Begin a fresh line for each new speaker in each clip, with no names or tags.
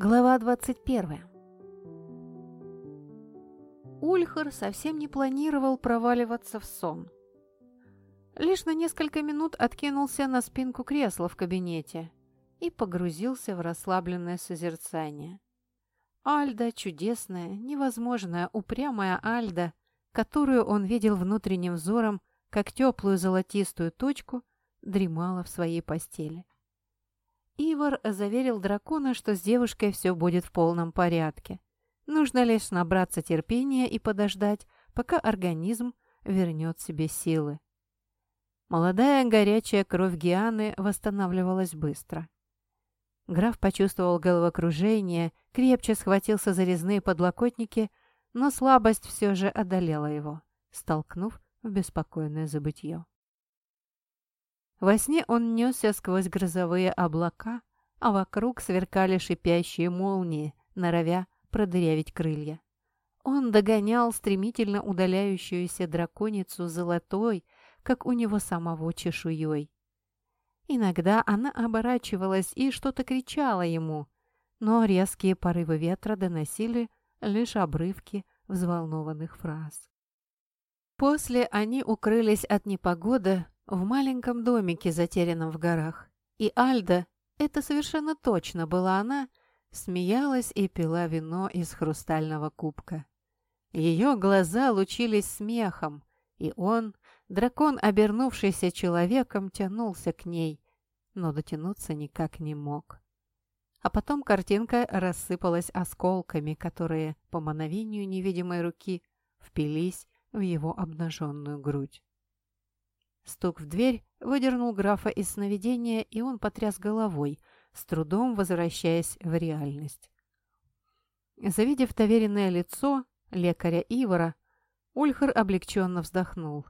Глава 21 Ульхар совсем не планировал проваливаться в сон. Лишь на несколько минут откинулся на спинку кресла в кабинете и погрузился в расслабленное созерцание. Альда чудесная, невозможная, упрямая Альда, которую он видел внутренним взором, как теплую золотистую точку, дремала в своей постели. Ивар заверил дракона, что с девушкой все будет в полном порядке. Нужно лишь набраться терпения и подождать, пока организм вернет себе силы. Молодая горячая кровь Гианы восстанавливалась быстро. Граф почувствовал головокружение, крепче схватился за резные подлокотники, но слабость все же одолела его, столкнув в беспокойное забытье. Во сне он несся сквозь грозовые облака, а вокруг сверкали шипящие молнии, норовя продырявить крылья. Он догонял стремительно удаляющуюся драконицу золотой, как у него самого чешуей. Иногда она оборачивалась и что-то кричала ему, но резкие порывы ветра доносили лишь обрывки взволнованных фраз. После они укрылись от непогоды в маленьком домике, затерянном в горах. И Альда, это совершенно точно была она, смеялась и пила вино из хрустального кубка. Ее глаза лучились смехом, и он, дракон, обернувшийся человеком, тянулся к ней, но дотянуться никак не мог. А потом картинка рассыпалась осколками, которые, по мановению невидимой руки, впились в его обнаженную грудь. Стук в дверь выдернул графа из сновидения, и он потряс головой, с трудом возвращаясь в реальность. Завидев доверенное лицо лекаря Ивара, Ульхар облегченно вздохнул.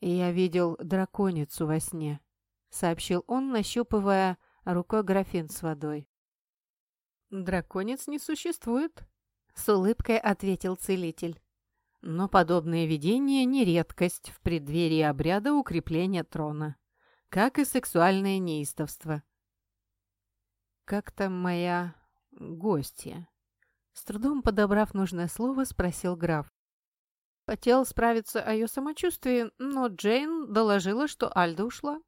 «Я видел драконицу во сне», — сообщил он, нащупывая рукой графин с водой. «Драконец не существует», — с улыбкой ответил целитель. Но подобное видение не редкость в преддверии обряда укрепления трона, как и сексуальное неистовство. «Как там моя гостья?» С трудом подобрав нужное слово, спросил граф. Хотел справиться о ее самочувствии, но Джейн доложила, что Альда ушла.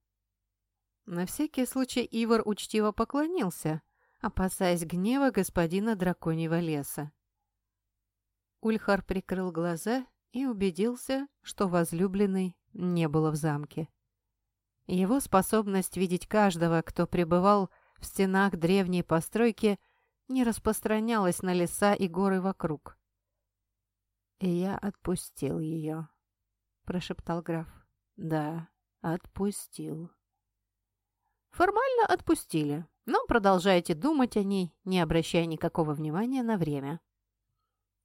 На всякий случай Ивар учтиво поклонился, опасаясь гнева господина драконьего леса. Ульхар прикрыл глаза и убедился, что возлюбленный не было в замке. Его способность видеть каждого, кто пребывал в стенах древней постройки, не распространялась на леса и горы вокруг. «И я отпустил ее», — прошептал граф. «Да, отпустил». «Формально отпустили, но продолжайте думать о ней, не обращая никакого внимания на время»,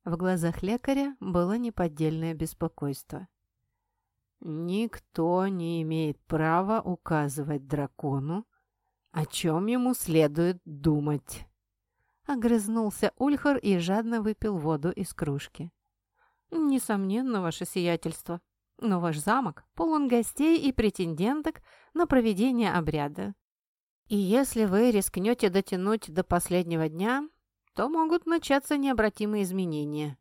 в глазах лекаря было неподдельное беспокойство. «Никто не имеет права указывать дракону, о чем ему следует думать». Огрызнулся Ульхар и жадно выпил воду из кружки. «Несомненно, ваше сиятельство, но ваш замок полон гостей и претенденток на проведение обряда. И если вы рискнете дотянуть до последнего дня, то могут начаться необратимые изменения.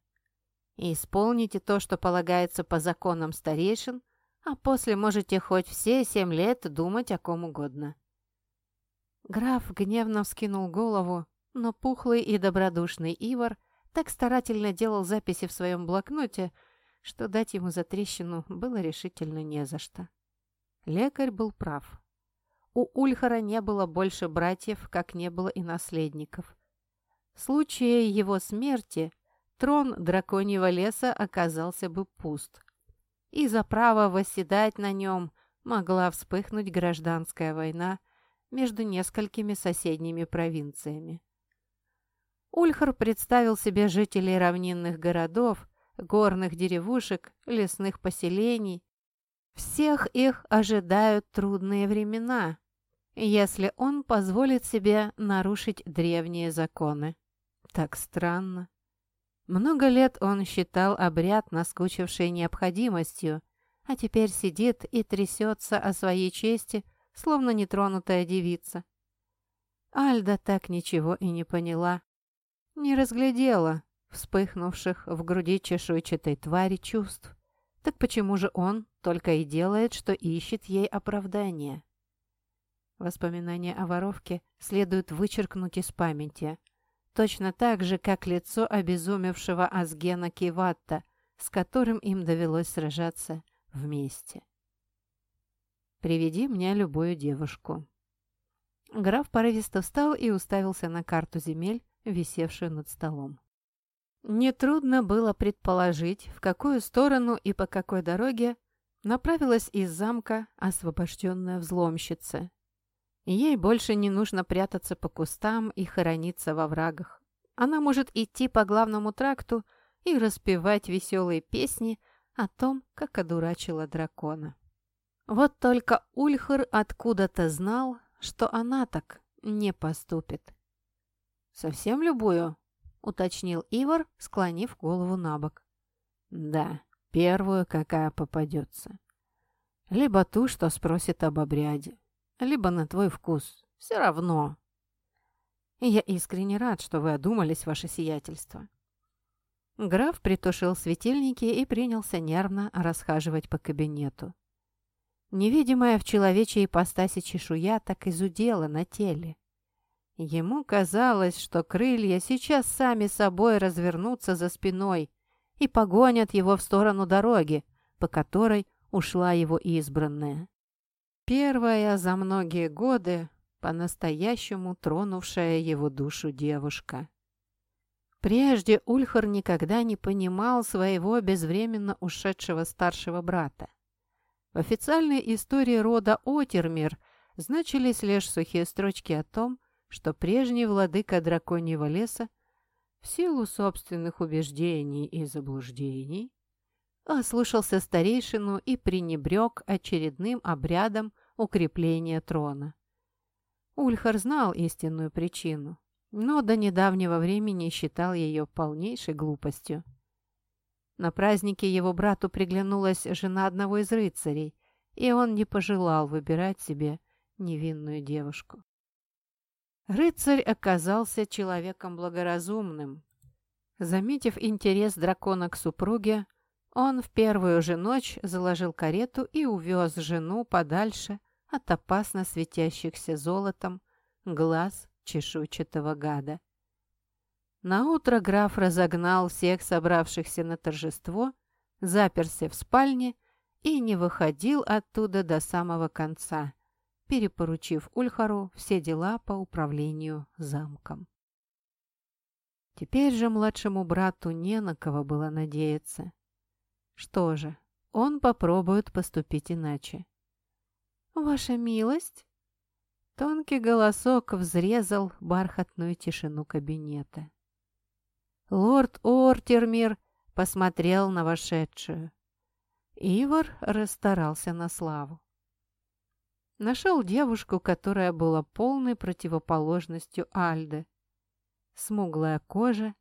И исполните то, что полагается по законам старейшин, а после можете хоть все семь лет думать о ком угодно. Граф гневно вскинул голову, но пухлый и добродушный Ивар так старательно делал записи в своем блокноте, что дать ему затрещину было решительно не за что. Лекарь был прав. У Ульхара не было больше братьев, как не было и наследников. В случае его смерти трон драконьего леса оказался бы пуст. И за право восседать на нем могла вспыхнуть гражданская война между несколькими соседними провинциями. Ульхар представил себе жителей равнинных городов, горных деревушек, лесных поселений. Всех их ожидают трудные времена, если он позволит себе нарушить древние законы. Так странно. Много лет он считал обряд наскучившей необходимостью, а теперь сидит и трясется о своей чести, словно нетронутая девица. Альда так ничего и не поняла. Не разглядела вспыхнувших в груди чешуйчатой твари чувств. Так почему же он только и делает, что ищет ей оправдание? Воспоминания о воровке следует вычеркнуть из памяти. Точно так же, как лицо обезумевшего Азгена Киватта, с которым им довелось сражаться вместе. «Приведи мне любую девушку». Граф порывисто встал и уставился на карту земель, висевшую над столом. Нетрудно было предположить, в какую сторону и по какой дороге направилась из замка освобожденная взломщица. Ей больше не нужно прятаться по кустам и хорониться во врагах. Она может идти по главному тракту и распевать веселые песни о том, как одурачила дракона. Вот только Ульхар откуда-то знал, что она так не поступит. «Совсем любую?» — уточнил Ивар, склонив голову на бок. «Да, первую, какая попадется. Либо ту, что спросит об обряде, либо на твой вкус. Все равно. я искренне рад, что вы одумались, ваше сиятельство». Граф притушил светильники и принялся нервно расхаживать по кабинету. Невидимая в человечьей ипостаси чешуя так изудела на теле. Ему казалось, что крылья сейчас сами собой развернутся за спиной и погонят его в сторону дороги, по которой ушла его избранная. Первая за многие годы по-настоящему тронувшая его душу девушка. Прежде Ульхар никогда не понимал своего безвременно ушедшего старшего брата. В официальной истории рода Отермир значились лишь сухие строчки о том, что прежний владыка драконьего леса в силу собственных убеждений и заблуждений ослушался старейшину и пренебрег очередным обрядом укрепления трона. Ульхар знал истинную причину, но до недавнего времени считал ее полнейшей глупостью. На празднике его брату приглянулась жена одного из рыцарей, и он не пожелал выбирать себе невинную девушку. Рыцарь оказался человеком благоразумным. Заметив интерес дракона к супруге, он в первую же ночь заложил карету и увез жену подальше от опасно светящихся золотом глаз чешуйчатого гада. Наутро граф разогнал всех собравшихся на торжество, заперся в спальне и не выходил оттуда до самого конца, перепоручив Ульхару все дела по управлению замком. Теперь же младшему брату не на кого было надеяться. Что же, он попробует поступить иначе. «Ваша милость?» Тонкий голосок взрезал бархатную тишину кабинета. Лорд Ортермир посмотрел на вошедшую. Ивар расстарался на славу. Нашел девушку, которая была полной противоположностью Альды. Смуглая кожа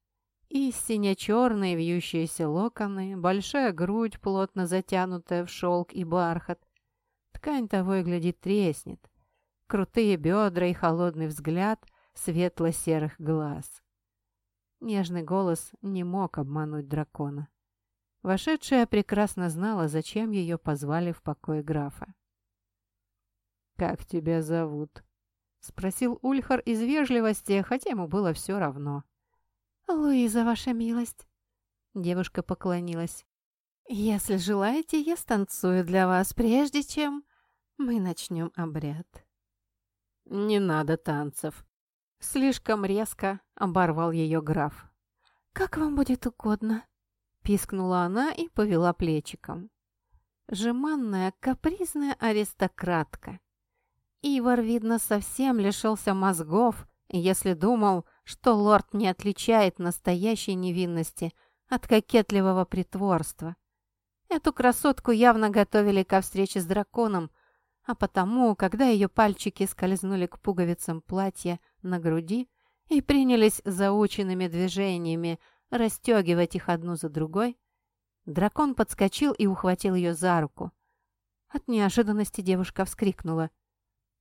и сине-черные вьющиеся локоны, большая грудь, плотно затянутая в шелк и бархат. Ткань того и глядит треснет. Крутые бедра и холодный взгляд светло-серых глаз. Нежный голос не мог обмануть дракона. Вошедшая прекрасно знала, зачем ее позвали в покой графа. «Как тебя зовут?» — спросил Ульхар из вежливости, хотя ему было все равно. «Луиза, ваша милость!» Девушка поклонилась. «Если желаете, я станцую для вас, прежде чем мы начнем обряд». «Не надо танцев!» Слишком резко оборвал ее граф. «Как вам будет угодно!» Пискнула она и повела плечиком. Жеманная, капризная аристократка. Ивар, видно, совсем лишился мозгов, если думал, что лорд не отличает настоящей невинности от кокетливого притворства. Эту красотку явно готовили ко встрече с драконом, а потому, когда ее пальчики скользнули к пуговицам платья на груди и принялись заученными движениями расстегивать их одну за другой, дракон подскочил и ухватил ее за руку. От неожиданности девушка вскрикнула.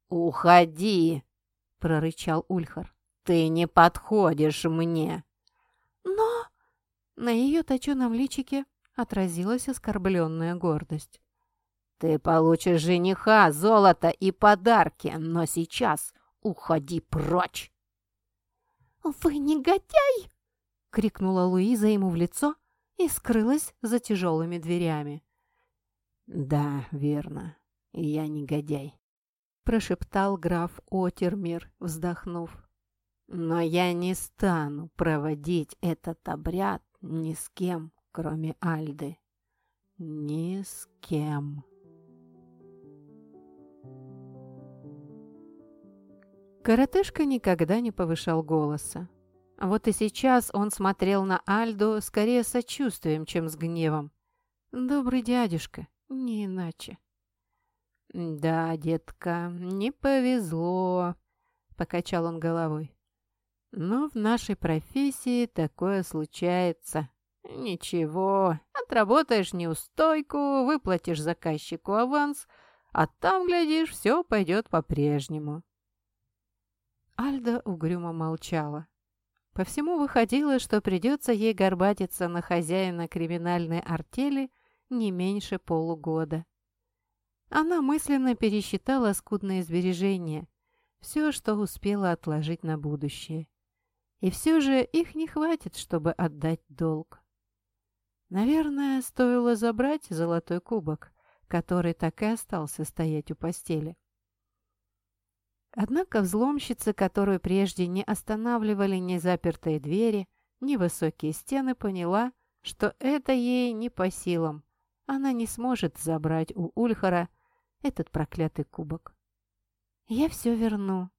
«Уходи!» — прорычал Ульхар. «Ты не подходишь мне!» «Но...» На ее точеном личике отразилась оскорбленная гордость. «Ты получишь жениха, золото и подарки, но сейчас уходи прочь!» «Вы негодяй!» — крикнула Луиза ему в лицо и скрылась за тяжелыми дверями.
«Да, верно, я негодяй», —
прошептал граф Отермир, вздохнув.
«Но я не стану проводить этот обряд ни с кем, кроме Альды. Ни с кем».
Коротышка никогда не повышал голоса. Вот и сейчас он смотрел на Альду скорее сочувствием, чем с гневом. «Добрый дядюшка, не иначе».
«Да, детка, не повезло», — покачал он головой. «Но в нашей профессии такое случается. Ничего, отработаешь неустойку, выплатишь заказчику аванс, а там, глядишь, все пойдет по-прежнему».
Альда угрюмо молчала. По всему выходило, что придется ей горбатиться на хозяина криминальной артели не меньше полугода. Она мысленно пересчитала скудные сбережения, все, что успела отложить на будущее. И все же их не хватит, чтобы отдать долг. Наверное, стоило забрать золотой кубок, который так и остался стоять у постели. Однако взломщица, которую прежде не останавливали ни запертые двери, ни высокие стены, поняла, что это ей не по силам. Она не сможет забрать у Ульхара этот проклятый кубок. «Я все верну».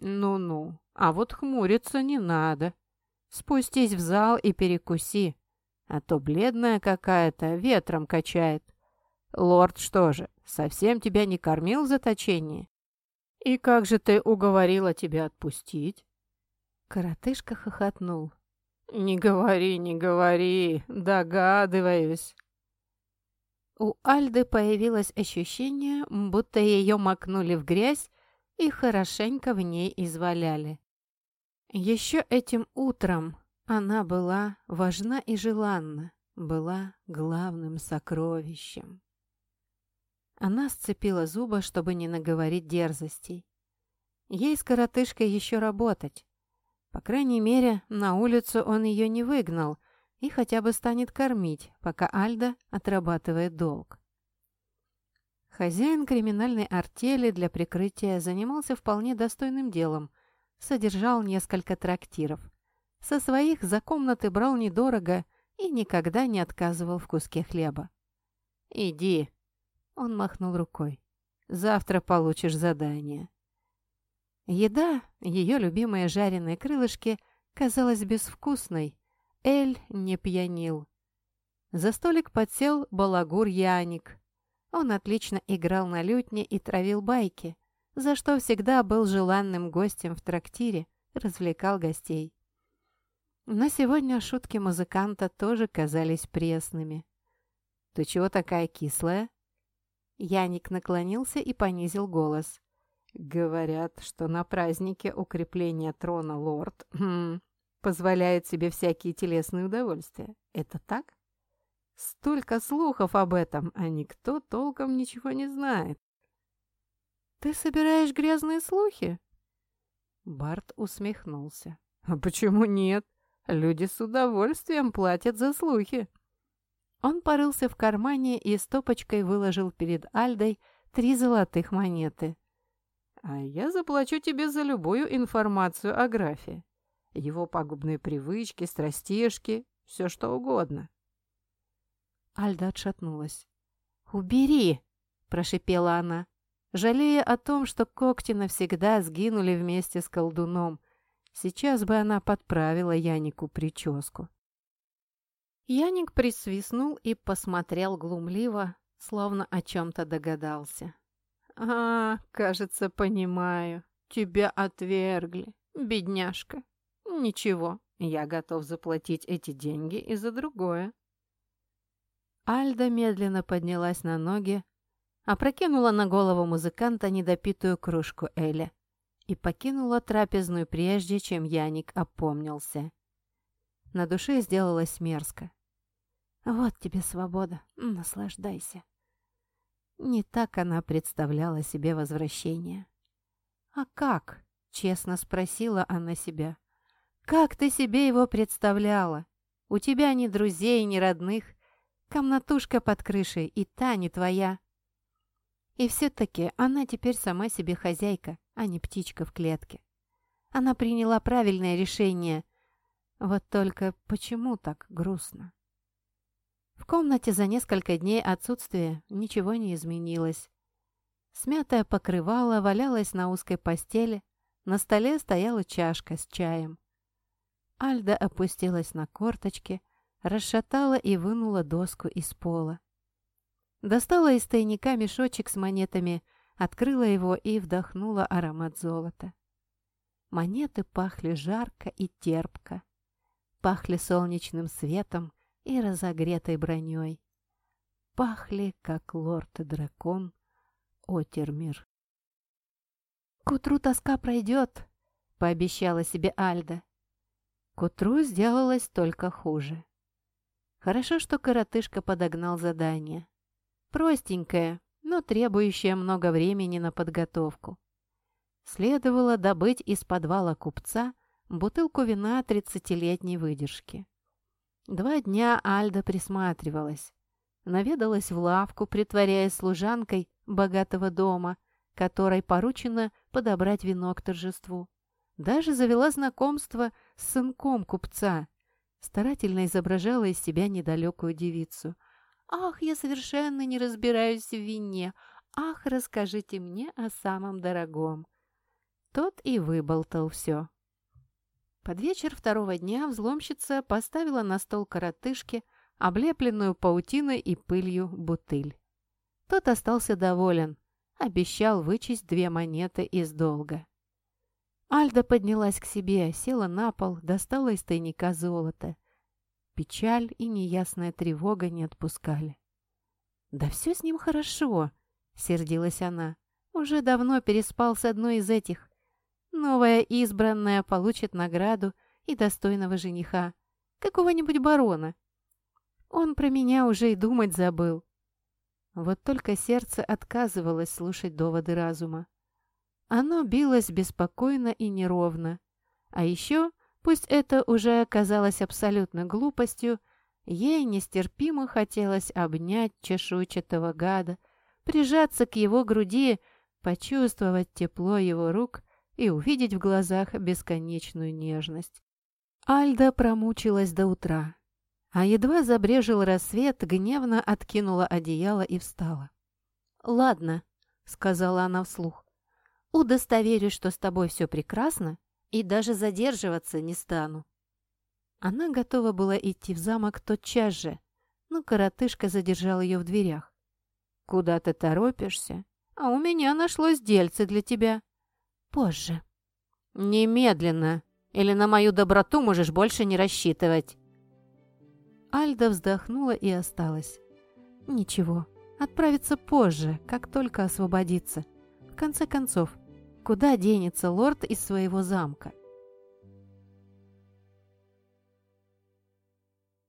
«Ну-ну, а вот хмуриться не надо. Спустись в зал и перекуси, а то бледная какая-то ветром качает. Лорд что же, совсем тебя не кормил в заточении?» «И как же ты уговорила тебя отпустить?»
Коротышка хохотнул.
«Не говори, не говори, догадываюсь».
У Альды появилось ощущение, будто ее макнули в грязь и хорошенько в ней изваляли. Еще этим утром она была важна и желанна, была главным сокровищем. Она сцепила зубы, чтобы не наговорить дерзостей. Ей с коротышкой еще работать. По крайней мере, на улицу он ее не выгнал и хотя бы станет кормить, пока Альда отрабатывает долг. Хозяин криминальной артели для прикрытия занимался вполне достойным делом, содержал несколько трактиров. Со своих за комнаты брал недорого и никогда не отказывал в куске хлеба. «Иди», он махнул рукой. «Завтра получишь задание». Еда, ее любимые жареные крылышки, казалась безвкусной. Эль не пьянил. За столик подсел балагур Яник. Он отлично играл на лютне и травил байки, за что всегда был желанным гостем в трактире, развлекал гостей. Но сегодня шутки музыканта тоже казались пресными. «Ты чего такая кислая?» Яник наклонился и понизил голос. «Говорят, что на празднике укрепления трона лорд хм, позволяет себе всякие телесные удовольствия. Это так? Столько слухов об этом, а никто толком ничего не знает». «Ты собираешь грязные слухи?» Барт усмехнулся. «А почему нет? Люди с удовольствием платят за слухи». Он порылся в кармане и стопочкой выложил перед Альдой три золотых монеты. «А я заплачу тебе за любую информацию о графе. Его пагубные привычки, страстишки, все что угодно». Альда отшатнулась. «Убери!» – прошипела она, жалея о том, что когти навсегда сгинули вместе с колдуном. Сейчас бы она подправила Янику прическу. Яник присвистнул и посмотрел глумливо, словно о чем-то догадался. «А, кажется, понимаю. Тебя отвергли, бедняжка. Ничего, я готов заплатить эти деньги и за другое». Альда медленно поднялась на ноги, опрокинула на голову музыканта недопитую кружку Эля
и покинула трапезную прежде, чем Яник опомнился. На душе сделалось мерзко. «Вот тебе свобода, наслаждайся». Не так она представляла себе возвращение. «А как?» — честно спросила она себя. «Как ты себе его представляла? У тебя ни друзей, ни родных, комнатушка под крышей, и та не твоя». И все-таки она теперь сама себе хозяйка, а не птичка в клетке. Она приняла правильное решение. Вот только почему так грустно? В комнате за несколько дней отсутствия ничего не изменилось. Смятое покрывало валялось на узкой постели, на столе стояла чашка с чаем. Альда опустилась на корточки, расшатала и вынула доску из пола. Достала из тайника мешочек с монетами, открыла его и вдохнула аромат золота. Монеты пахли жарко и терпко. Пахли солнечным светом и разогретой броней. Пахли, как лорд-дракон Отермир. «К утру тоска пройдет», — пообещала себе Альда. К утру сделалось только хуже. Хорошо, что коротышка подогнал задание. Простенькое, но требующее много времени на подготовку. Следовало добыть из подвала купца бутылку вина тридцатилетней выдержки. Два дня Альда присматривалась. Наведалась в лавку, притворяясь служанкой богатого дома, которой поручено подобрать вино к торжеству. Даже завела знакомство с сынком купца. Старательно изображала из себя недалекую девицу. «Ах, я совершенно не разбираюсь в вине! Ах, расскажите мне о самом дорогом!» Тот и выболтал все. Под вечер второго дня взломщица поставила на стол коротышки, облепленную паутиной и пылью бутыль. Тот остался доволен, обещал вычесть две монеты из долга. Альда поднялась к себе, села на пол, достала из тайника золото. Печаль и неясная тревога не отпускали. «Да все с ним хорошо», — сердилась она. «Уже давно переспал с одной из этих. Новая избранная получит награду и достойного жениха, какого-нибудь барона. Он про меня уже и думать забыл. Вот только сердце отказывалось слушать доводы разума. Оно билось беспокойно и неровно. А еще, пусть это уже оказалось абсолютно глупостью, ей нестерпимо хотелось обнять чешуйчатого гада, прижаться к его груди, почувствовать тепло его рук и увидеть в глазах бесконечную нежность. Альда промучилась до утра. А едва забрежил рассвет, гневно откинула одеяло и встала. «Ладно», — сказала она вслух, — «удостоверюсь, что с тобой все прекрасно, и даже задерживаться не стану». Она готова была идти в замок тотчас же, но коротышка задержал ее в дверях. «Куда ты торопишься? А у меня нашлось дельце для тебя». «Позже». «Немедленно, или на мою доброту можешь больше не рассчитывать». Альда вздохнула и осталась. «Ничего, отправится позже, как только освободится. В конце концов, куда денется лорд из своего замка?»